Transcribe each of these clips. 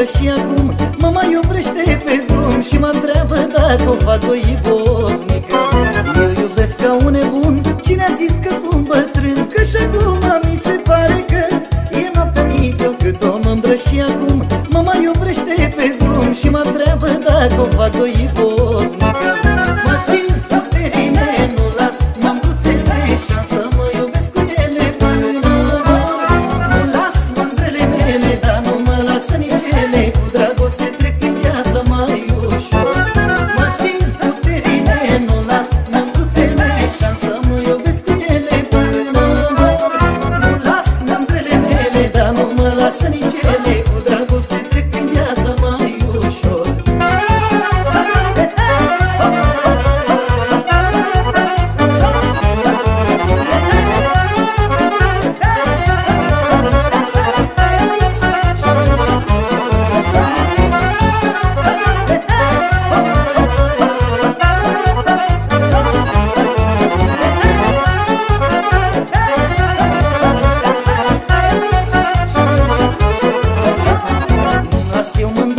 cât o mândră și acum Mă mai oprește pe drum și mă întreabă Dacă o fac o ibornică. Eu iubesc ca un nebun Cine a zis că sunt bătrân? Că și acum mi se pare că E noaptea mică cât o mândră și acum Mă mai oprește pe drum și mă întreabă Dacă o fac o ibornică nu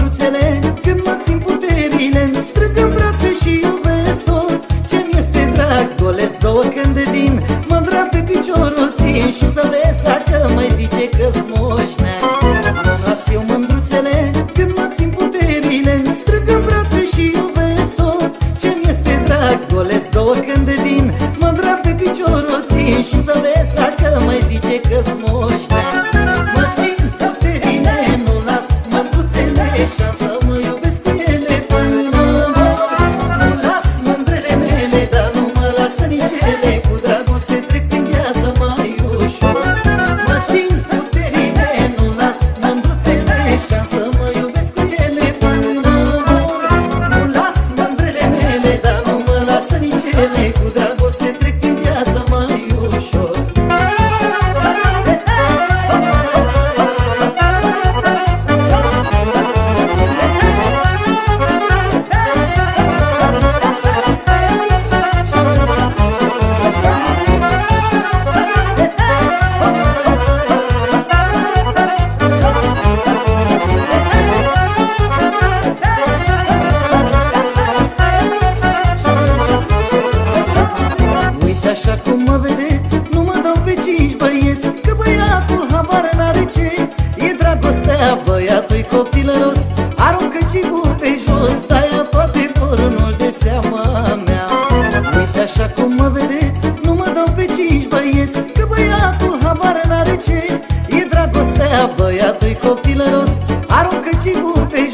mândruțele când mă țin puterile. Îmi strâng în brațe și iubesc-o Ce-mi este drag, golesc două când vin Mândra pe picior o țin și să vezi dacă mai zice că-s moșneag Las eu mândruțele când mă țin puterile. Îmi strâng în brațe și iubesc-o Ce-mi este drag, golesc două când vin Mândra pe picior o țin și să vezi dacă mai zice că-s moșneag Aruncă cibul pe jos Daia toate porunul de seama mea. Uite așa cum mă vedeți Nu mă dau pe cinci băieți Că băiatul habar n-are ce. E dragostea băiatului copilăros Aruncă cibul pe